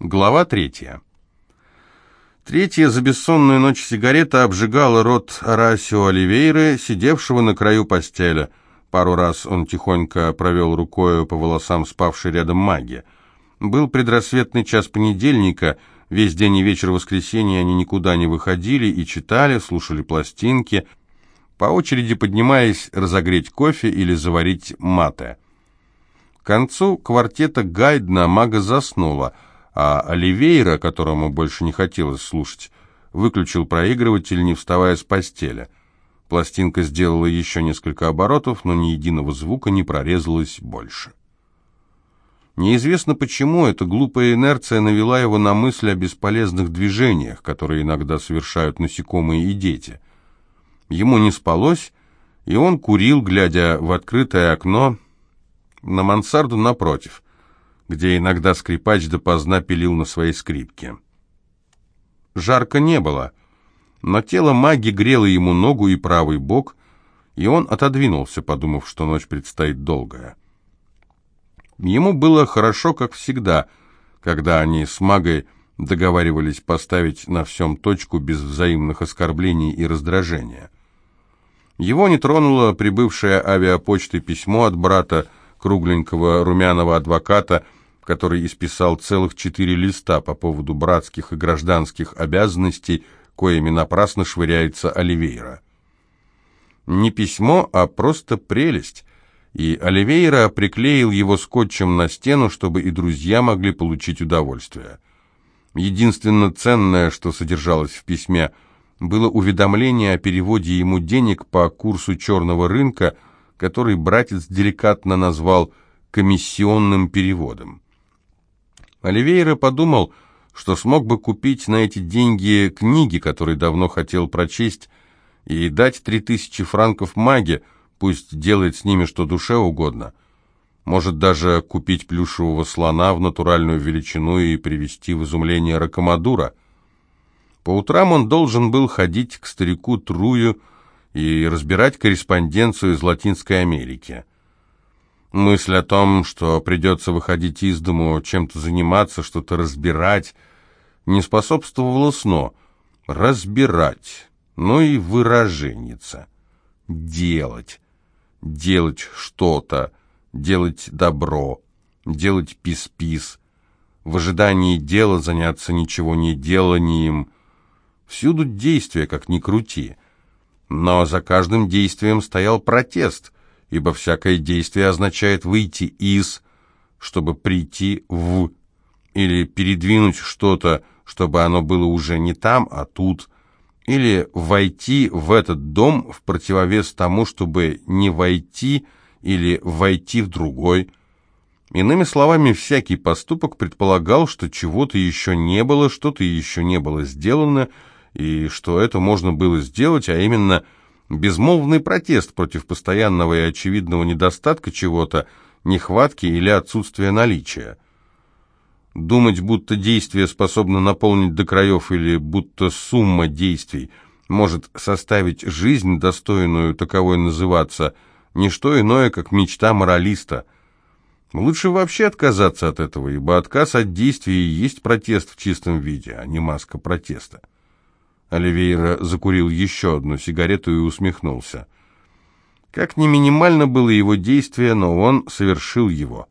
Глава третья. Третья за бессонную ночь сигарета обжигала рот Арасио Оливейры, сидевшего на краю постели. Пару раз он тихонько провел рукою по волосам спавшей рядом маги. Был предрассветный час понедельника, весь день и вечер воскресенья они никуда не выходили и читали, слушали пластинки, по очереди поднимаясь разогреть кофе или заварить мате. К концу квартета Гайдна мага заснула – а Оливейра, которому больше не хотелось слушать, выключил проигрыватель, не вставая с постели. Пластинка сделала еще несколько оборотов, но ни единого звука не прорезалось больше. Неизвестно почему, эта глупая инерция навела его на мысль о бесполезных движениях, которые иногда совершают насекомые и дети. Ему не спалось, и он курил, глядя в открытое окно на мансарду напротив – где иногда скрипач допоздна пилил на своей скрипке. Жарко не было, но тело маги грело ему ногу и правый бок, и он отодвинулся, подумав, что ночь предстоит долгая. Ему было хорошо, как всегда, когда они с магой договаривались поставить на всем точку без взаимных оскорблений и раздражения. Его не тронуло прибывшее авиапочтой письмо от брата, кругленького румяного адвоката, который исписал целых четыре листа по поводу братских и гражданских обязанностей, коими напрасно швыряется Оливейра. Не письмо, а просто прелесть, и Оливейра приклеил его скотчем на стену, чтобы и друзья могли получить удовольствие. Единственно ценное, что содержалось в письме, было уведомление о переводе ему денег по курсу черного рынка, который братец деликатно назвал комиссионным переводом. Оливейра подумал, что смог бы купить на эти деньги книги, которые давно хотел прочесть, и дать три тысячи франков маге, пусть делает с ними что душе угодно. Может даже купить плюшевого слона в натуральную величину и привести в изумление Ракомадура. По утрам он должен был ходить к старику Трую и разбирать корреспонденцию из Латинской Америки. Мысль о том, что придется выходить из дому, чем-то заниматься, что-то разбирать, не способствовала сну. Разбирать, ну и выраженница. Делать. Делать что-то, делать добро, делать пис-пис. В ожидании дела заняться ничего не деланием. Всюду действие, как ни крути. Но за каждым действием стоял протест — ибо всякое действие означает выйти из, чтобы прийти в, или передвинуть что-то, чтобы оно было уже не там, а тут, или войти в этот дом в противовес тому, чтобы не войти или войти в другой. Иными словами, всякий поступок предполагал, что чего-то еще не было, что-то еще не было сделано, и что это можно было сделать, а именно – Безмолвный протест против постоянного и очевидного недостатка чего-то, нехватки или отсутствия наличия. Думать, будто действие способно наполнить до краев или будто сумма действий может составить жизнь, достойную таковой называться, не что иное, как мечта моралиста. Лучше вообще отказаться от этого, ибо отказ от действий есть протест в чистом виде, а не маска протеста. Оливейра закурил еще одну сигарету и усмехнулся. Как ни минимально было его действие, но он совершил его.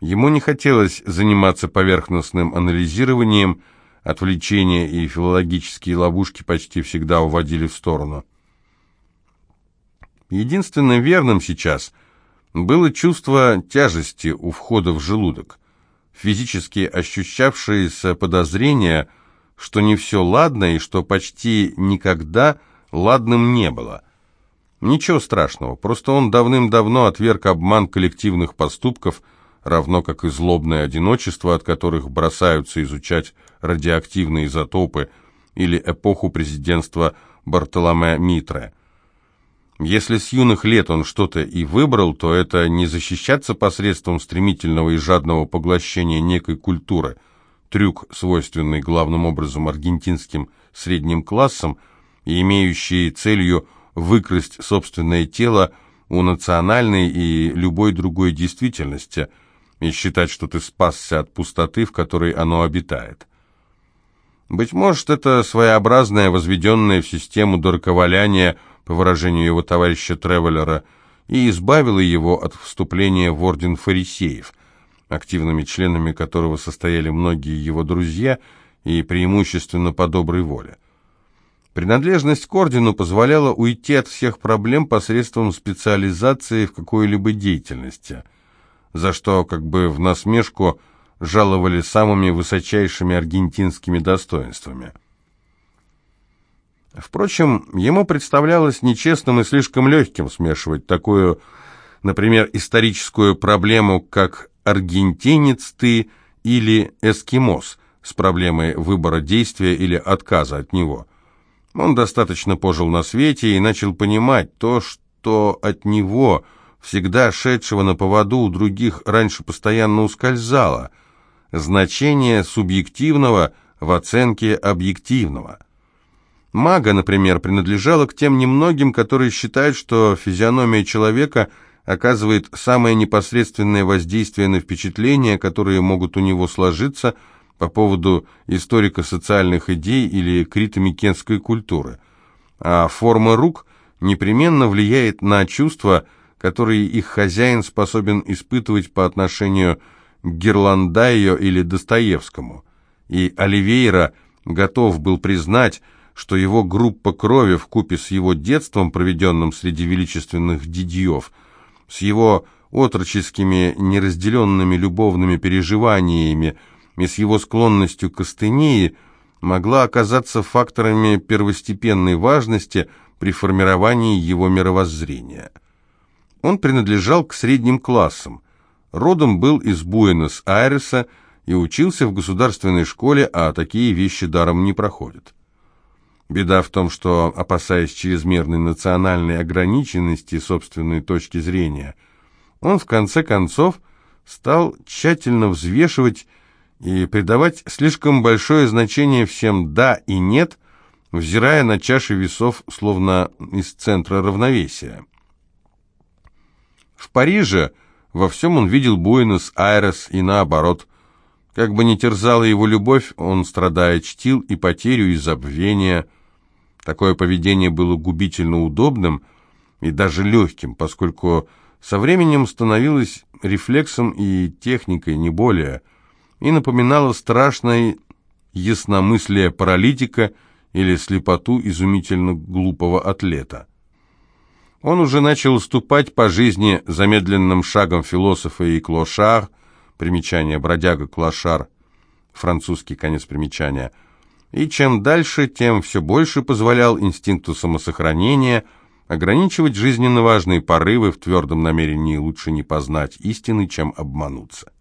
Ему не хотелось заниматься поверхностным анализированием, отвлечения и филологические ловушки почти всегда уводили в сторону. Единственным верным сейчас было чувство тяжести у входа в желудок, физически ощущавшееся подозрение – что не все ладно и что почти никогда ладным не было. Ничего страшного, просто он давным-давно отверг обман коллективных поступков, равно как и злобное одиночество, от которых бросаются изучать радиоактивные изотопы или эпоху президентства Бартоломе Митре. Если с юных лет он что-то и выбрал, то это не защищаться посредством стремительного и жадного поглощения некой культуры – трюк, свойственный главным образом аргентинским средним классам и имеющий целью выкрасть собственное тело у национальной и любой другой действительности, и считать, что ты спасся от пустоты, в которой оно обитает. Быть может, это своеобразное, возведенное в систему дороковаляния, по выражению его товарища Тревеллера, и избавило его от вступления в орден фарисеев, активными членами которого состояли многие его друзья и преимущественно по доброй воле. Принадлежность к ордену позволяла уйти от всех проблем посредством специализации в какой-либо деятельности, за что, как бы в насмешку, жаловали самыми высочайшими аргентинскими достоинствами. Впрочем, ему представлялось нечестным и слишком легким смешивать такую, например, историческую проблему, как «аргентинец ты» или «эскимос» с проблемой выбора действия или отказа от него. Он достаточно пожил на свете и начал понимать то, что от него, всегда шедшего на поводу у других, раньше постоянно ускользало – значение субъективного в оценке объективного. Мага, например, принадлежала к тем немногим, которые считают, что физиономия человека оказывает самое непосредственное воздействие на впечатления, которые могут у него сложиться по поводу историко-социальных идей или критомикенской культуры. А форма рук непременно влияет на чувства, которые их хозяин способен испытывать по отношению к Герландайо или Достоевскому, и Оливейра готов был признать, что его группа крови в купе с его детством, проведенным среди величественных дидьев, с его отроческими неразделенными любовными переживаниями и с его склонностью к астении, могла оказаться факторами первостепенной важности при формировании его мировоззрения. Он принадлежал к средним классам, Родом был из Буэнос-Айреса и учился в государственной школе, а такие вещи даром не проходят. Беда в том, что, опасаясь чрезмерной национальной ограниченности собственной точки зрения, он в конце концов стал тщательно взвешивать и придавать слишком большое значение всем «да» и «нет», взирая на чаши весов, словно из центра равновесия. В Париже во всем он видел Буэнос-Айрес и наоборот. Как бы ни терзала его любовь, он, страдая, чтил и потерю, и забвение. Такое поведение было губительно удобным и даже легким, поскольку со временем становилось рефлексом и техникой, не более, и напоминало страшное ясномыслие паралитика или слепоту изумительно глупого атлета. Он уже начал ступать по жизни замедленным шагом философа и клошар, примечание бродяга клошар, французский конец примечания, и чем дальше, тем все больше позволял инстинкту самосохранения ограничивать жизненно важные порывы в твердом намерении лучше не познать истины, чем обмануться.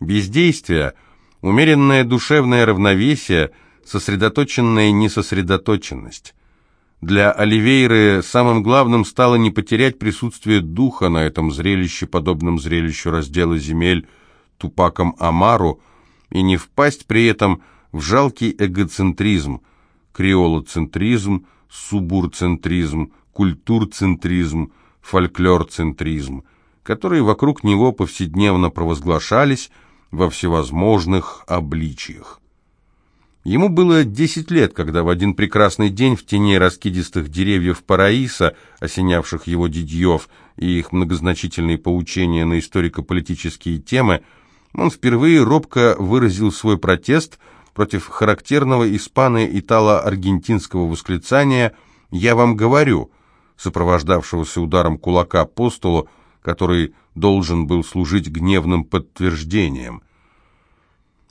Бездействие, умеренное душевное равновесие, сосредоточенная несосредоточенность – для Оливейры самым главным стало не потерять присутствие духа на этом зрелище, подобном зрелищу раздела земель Тупаком Амару, и не впасть при этом в жалкий эгоцентризм, креолоцентризм, субурцентризм, культурцентризм, фольклорцентризм, которые вокруг него повседневно провозглашались во всевозможных обличиях. Ему было десять лет, когда в один прекрасный день в тени раскидистых деревьев Параиса, осенявших его дидьев и их многозначительные поучения на историко-политические темы, он впервые робко выразил свой протест против характерного испано-итало-аргентинского восклицания «Я вам говорю», сопровождавшегося ударом кулака по столу, который должен был служить гневным подтверждением –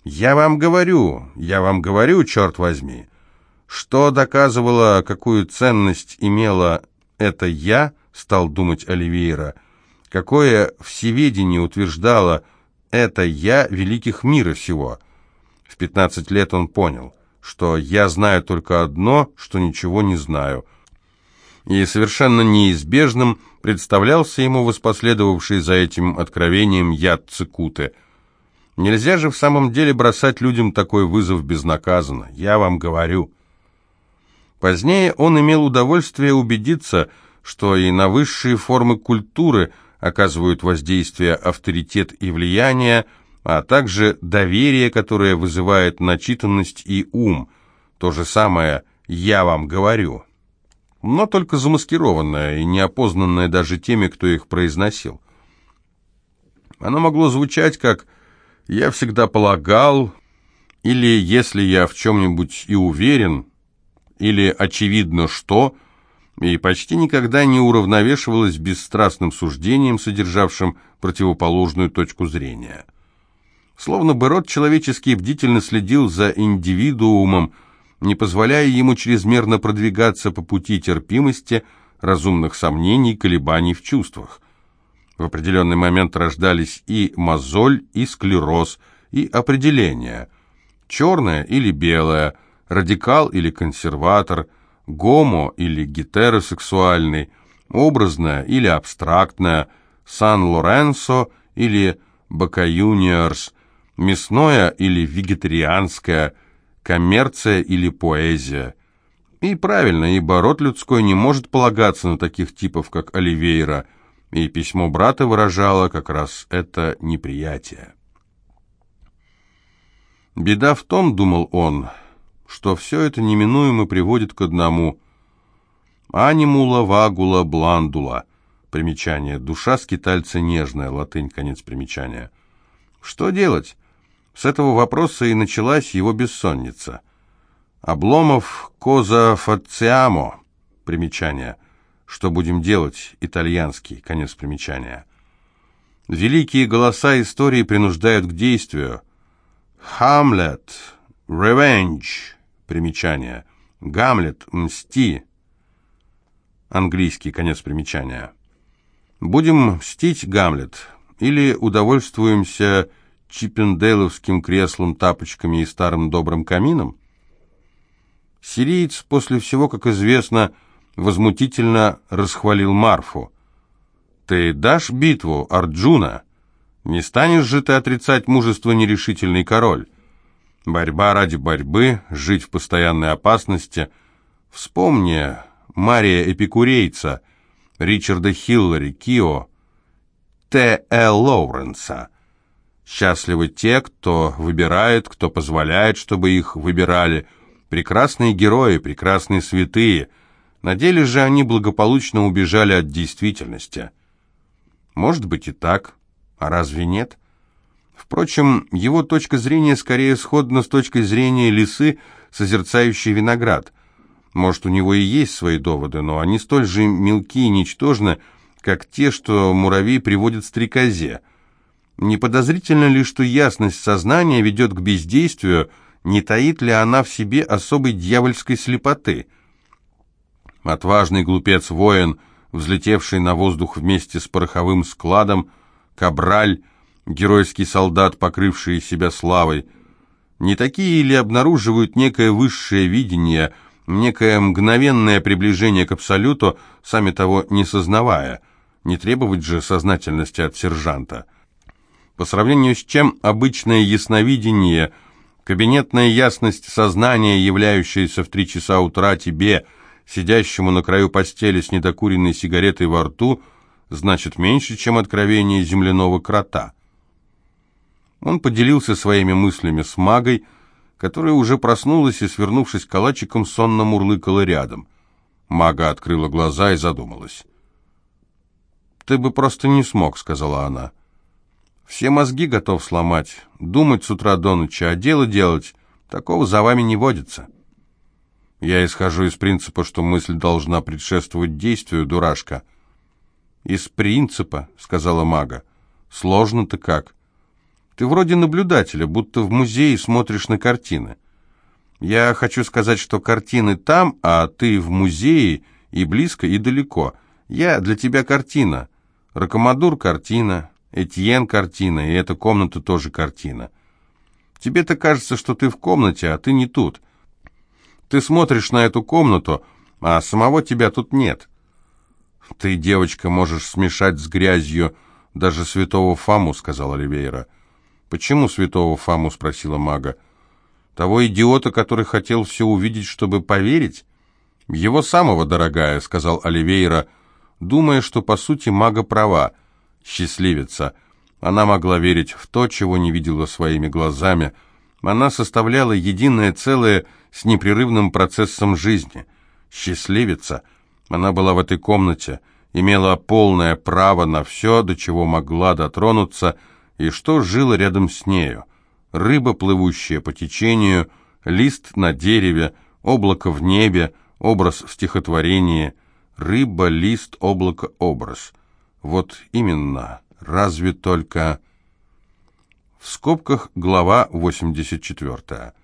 «Я вам говорю, я вам говорю, черт возьми, что доказывало, какую ценность имела это «я», стал думать Оливейра, какое всеведение утверждало это «я» великих мира всего. В пятнадцать лет он понял, что «я знаю только одно, что ничего не знаю», и совершенно неизбежным представлялся ему воспоследовавший за этим откровением яд Цикуты – Нельзя же в самом деле бросать людям такой вызов безнаказанно, я вам говорю. Позднее он имел удовольствие убедиться, что и на высшие формы культуры оказывают воздействие авторитет и влияние, а также доверие, которое вызывает начитанность и ум. То же самое «я вам говорю», но только замаскированное и неопознанное даже теми, кто их произносил. Оно могло звучать как «я всегда полагал», или «если я в чем-нибудь и уверен», или «очевидно что», и почти никогда не уравновешивалось бесстрастным суждением, содержавшим противоположную точку зрения. Словно бы род человеческий бдительно следил за индивидуумом, не позволяя ему чрезмерно продвигаться по пути терпимости, разумных сомнений, колебаний в чувствах. В определенный момент рождались и мозоль, и склероз, и определение. Черное или белое, радикал или консерватор, гомо или гетеросексуальный, образное или абстрактное, Сан-Лоренсо или Бака-Юниорс, мясное или вегетарианское, коммерция или поэзия. И правильно, ибо род людской не может полагаться на таких типов, как Оливейра, и письмо брата выражало как раз это неприятие. «Беда в том, — думал он, — что все это неминуемо приводит к одному — анимула вагула бландула, примечание, душа скитальца нежная, латынь, конец примечания. Что делать? С этого вопроса и началась его бессонница. Обломов коза фациамо, примечание. Что будем делать? Итальянский, конец примечания. Великие голоса истории принуждают к действию. Хамлет, revenge, примечание. Гамлет, мсти. Английский, конец примечания. Будем мстить, Гамлет, или удовольствуемся чиппендейловским креслом, тапочками и старым добрым камином? Сириец после всего, как известно, возмутительно расхвалил Марфу. «Ты дашь битву, Арджуна? Не станешь же ты отрицать мужество нерешительный король? Борьба ради борьбы, жить в постоянной опасности. Вспомни Мария Эпикурейца, Ричарда Хиллари, Кио, Т. Э. Лоуренса. Счастливы те, кто выбирает, кто позволяет, чтобы их выбирали. Прекрасные герои, прекрасные святые. На деле же они благополучно убежали от действительности. Может быть и так, а разве нет? Впрочем, его точка зрения скорее сходна с точкой зрения лисы, созерцающей виноград. Может, у него и есть свои доводы, но они столь же мелки и ничтожны, как те, что муравей приводит стрекозе – не подозрительно ли, что ясность сознания ведет к бездействию, не таит ли она в себе особой дьявольской слепоты? Отважный глупец-воин, взлетевший на воздух вместе с пороховым складом, Кабраль, геройский солдат, покрывший себя славой, не такие ли обнаруживают некое высшее видение, некое мгновенное приближение к абсолюту, сами того не сознавая, не требовать же сознательности от сержанта? По сравнению с чем обычное ясновидение, кабинетная ясность сознания, являющаяся в три часа утра тебе, сидящему на краю постели с недокуренной сигаретой во рту, значит меньше, чем откровение земляного крота. Он поделился своими мыслями с магой, которая уже проснулась и, свернувшись калачиком, сонно мурлыкала рядом. Мага открыла глаза и задумалась. «Ты бы просто не смог», — сказала она. Все мозги готов сломать, думать с утра до ночи, а дело делать, такого за вами не водится. Я исхожу из принципа, что мысль должна предшествовать действию, дурашка. Из принципа, сказала мага. Сложно-то как. Ты вроде наблюдателя, будто в музее смотришь на картины. Я хочу сказать, что картины там, а ты в музее и близко, и далеко. Я для тебя картина. Ракомадур — картина, Этьен картина, и эта комната тоже картина. Тебе-то кажется, что ты в комнате, а ты не тут. Ты смотришь на эту комнату, а самого тебя тут нет. Ты, девочка, можешь смешать с грязью даже святого Фаму, сказала Оливейра. Почему святого Фаму, спросила мага. Того идиота, который хотел все увидеть, чтобы поверить? Его самого, дорогая, сказал Оливейра, думая, что по сути мага права. Счастливица. Она могла верить в то, чего не видела своими глазами. Она составляла единое целое с непрерывным процессом жизни. Счастливица. Она была в этой комнате, имела полное право на все, до чего могла дотронуться, и что жило рядом с нею. Рыба, плывущая по течению, лист на дереве, облако в небе, образ в стихотворении. Рыба, лист, облако, образ. Вот именно разве только... В скобках глава 84.